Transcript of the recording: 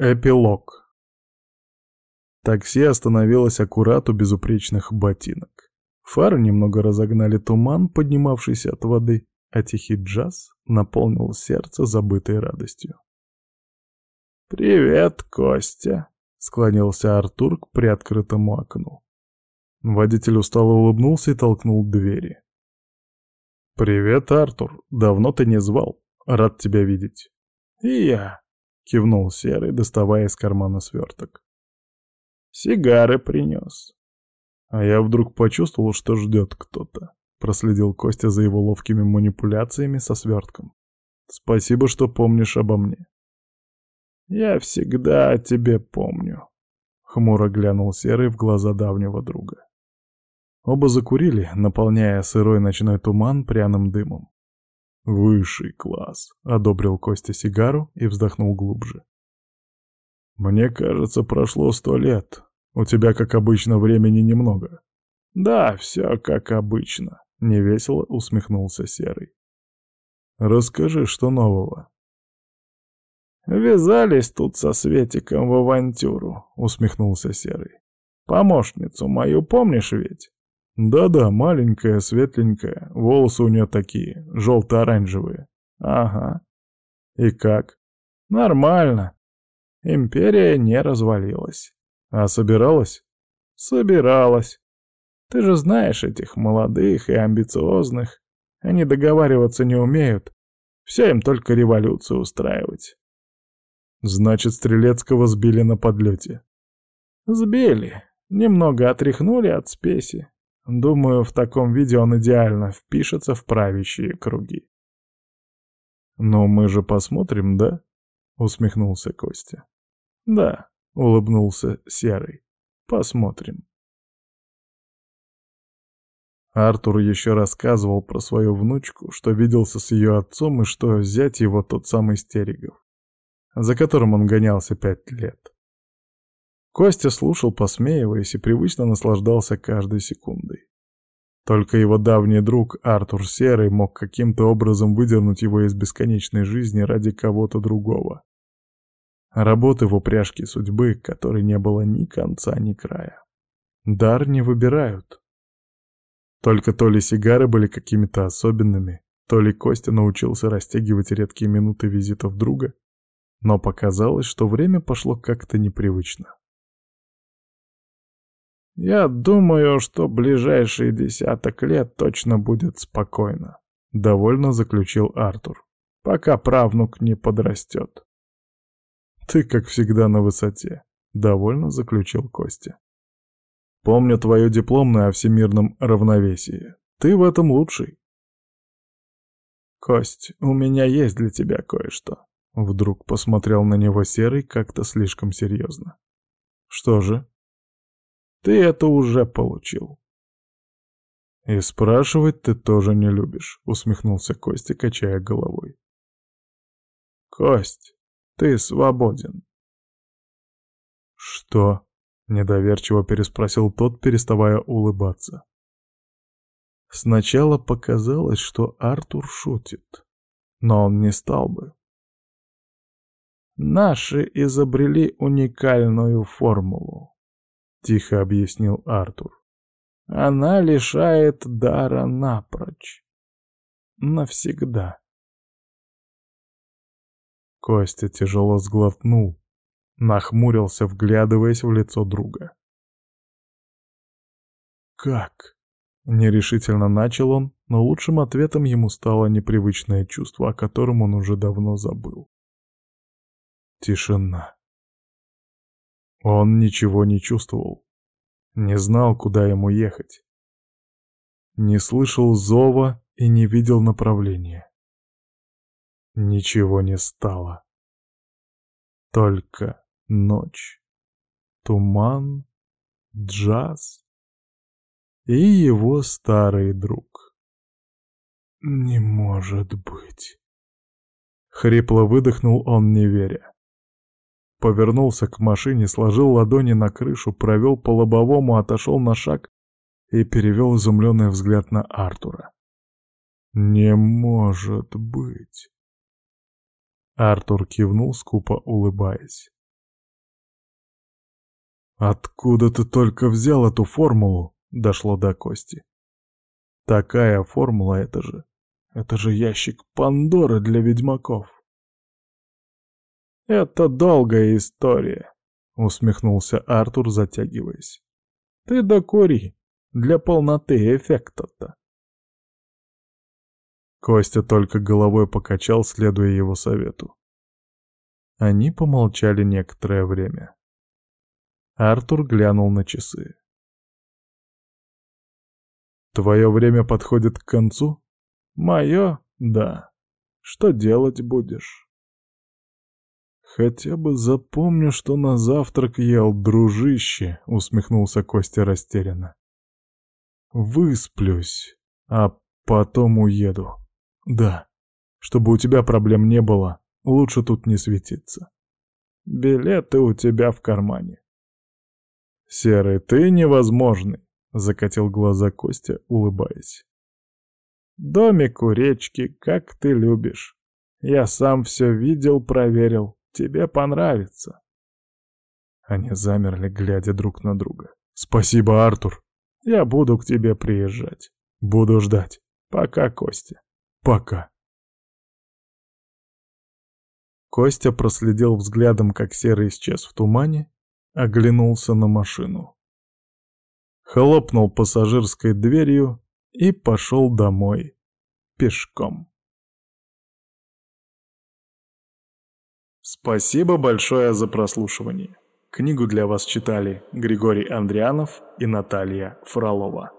Эпилог. Такси остановилось аккурат у безупречных ботинок. Фары немного разогнали туман, поднимавшийся от воды, а тихий джаз наполнил сердце забытой радостью. «Привет, Костя!» — склонился Артур к приоткрытому окну. Водитель устало улыбнулся и толкнул двери. «Привет, Артур. Давно ты не звал. Рад тебя видеть». «И я», — кивнул Серый, доставая из кармана сверток. «Сигары принес». А я вдруг почувствовал, что ждет кто-то. Проследил Костя за его ловкими манипуляциями со свертком. «Спасибо, что помнишь обо мне». «Я всегда о тебе помню», — хмуро глянул Серый в глаза давнего друга. Оба закурили, наполняя сырой ночной туман пряным дымом. «Высший класс», — одобрил Костя сигару и вздохнул глубже. «Мне кажется, прошло сто лет. У тебя, как обычно, времени немного». «Да, все как обычно», — невесело усмехнулся Серый. «Расскажи, что нового?» «Ввязались тут со Светиком в авантюру», — усмехнулся Серый. «Помощницу мою помнишь ведь?» Да-да, маленькая, светленькая, волосы у нее такие, желто-оранжевые. Ага. И как? Нормально. Империя не развалилась. А собиралась? Собиралась. Ты же знаешь этих молодых и амбициозных. Они договариваться не умеют. Все им только революцию устраивать. Значит, Стрелецкого сбили на подлете. Сбили. Немного отряхнули от спеси. Думаю, в таком виде он идеально впишется в правящие круги. «Но мы же посмотрим, да?» — усмехнулся Костя. «Да», — улыбнулся Серый. «Посмотрим». Артур еще рассказывал про свою внучку, что виделся с ее отцом и что зять его тот самый Стерегов, за которым он гонялся пять лет. Костя слушал, посмеиваясь, и привычно наслаждался каждой секундой. Только его давний друг Артур Серый мог каким-то образом выдернуть его из бесконечной жизни ради кого-то другого. Работы в упряжке судьбы, которой не было ни конца, ни края. Дар не выбирают. Только то ли сигары были какими-то особенными, то ли Костя научился растягивать редкие минуты визитов друга, но показалось, что время пошло как-то непривычно. Я думаю, что ближайшие десяток лет точно будет спокойно, — довольно заключил Артур, — пока правнук не подрастет. Ты, как всегда, на высоте, — довольно заключил Костя. Помню твою дипломную о всемирном равновесии. Ты в этом лучший. Кость, у меня есть для тебя кое-что. Вдруг посмотрел на него Серый как-то слишком серьезно. Что же? Ты это уже получил. И спрашивать ты тоже не любишь, усмехнулся Костя, качая головой. Кость, ты свободен. Что? Недоверчиво переспросил тот, переставая улыбаться. Сначала показалось, что Артур шутит, но он не стал бы. Наши изобрели уникальную формулу. — тихо объяснил Артур. «Она лишает дара напрочь. Навсегда». Костя тяжело сглотнул, нахмурился, вглядываясь в лицо друга. «Как?» — нерешительно начал он, но лучшим ответом ему стало непривычное чувство, о котором он уже давно забыл. Тишина. Он ничего не чувствовал, не знал, куда ему ехать. Не слышал зова и не видел направления. Ничего не стало. Только ночь, туман, джаз и его старый друг. «Не может быть!» Хрипло выдохнул он, не веря. Повернулся к машине, сложил ладони на крышу, провел по лобовому, отошел на шаг и перевел изумленный взгляд на Артура. «Не может быть!» Артур кивнул, скупо улыбаясь. Откуда ты только взял эту формулу? Дошло до Кости. Такая формула это же. Это же ящик Пандоры для ведьмаков. Это долгая история, усмехнулся Артур, затягиваясь. Ты докури, для полноты эффекта-то. Костя только головой покачал, следуя его совету. Они помолчали некоторое время. Артур глянул на часы. «Твое время подходит к концу?» «Мое? Да. Что делать будешь?» «Хотя бы запомню, что на завтрак ел, дружище», — усмехнулся Костя растерянно. «Высплюсь, а потом уеду. Да, чтобы у тебя проблем не было, лучше тут не светиться. Билеты у тебя в кармане». «Серый, ты невозможный», — закатил глаза Костя, улыбаясь. «Домик у речки, как ты любишь. Я сам все видел, проверил. Тебе понравится». Они замерли, глядя друг на друга. «Спасибо, Артур. Я буду к тебе приезжать. Буду ждать. Пока, Костя. Пока». Костя проследил взглядом, как серый исчез в тумане, оглянулся на машину. Хлопнул пассажирской дверью и пошел домой пешком. Спасибо большое за прослушивание. Книгу для вас читали Григорий Андрианов и Наталья Фролова.